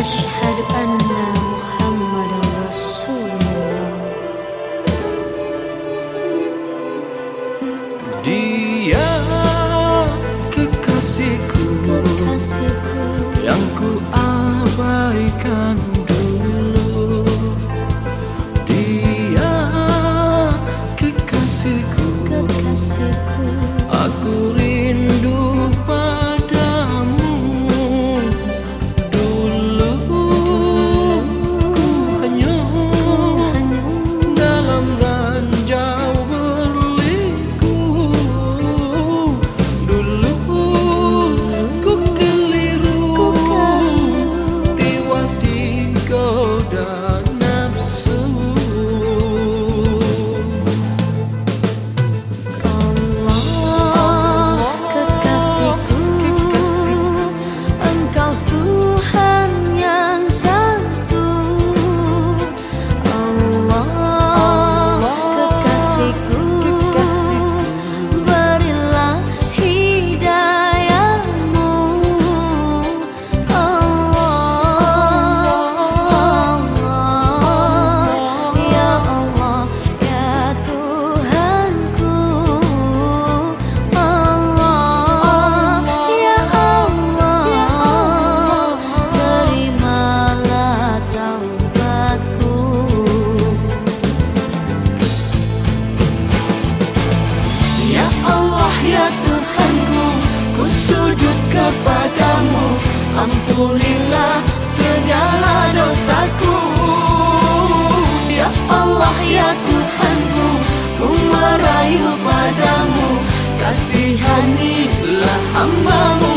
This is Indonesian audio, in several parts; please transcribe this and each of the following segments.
أشهد أن محمدا رسول الله Dia kekasihku, kekasihku. yang ku Ampunilah segala dosaku. Ya Allah ya Tuhanku Ku merayu padamu. Kasihanilah hambamu.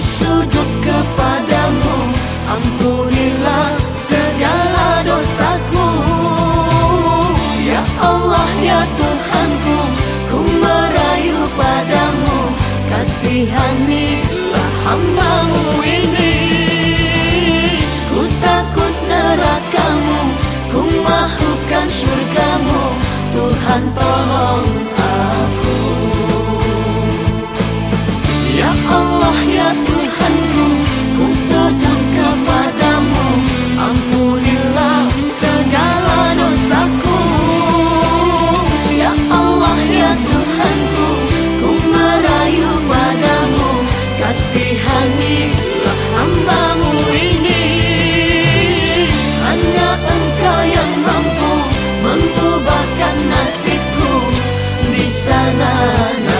Sujud kepadamu Ampunilah segala dosaku. Ya Allah ya Tuhanku Ku merayu padamu. Kasihanilah hambamu ini. Ku takut nerakamu Ku mahukan surgamu Tuhan na na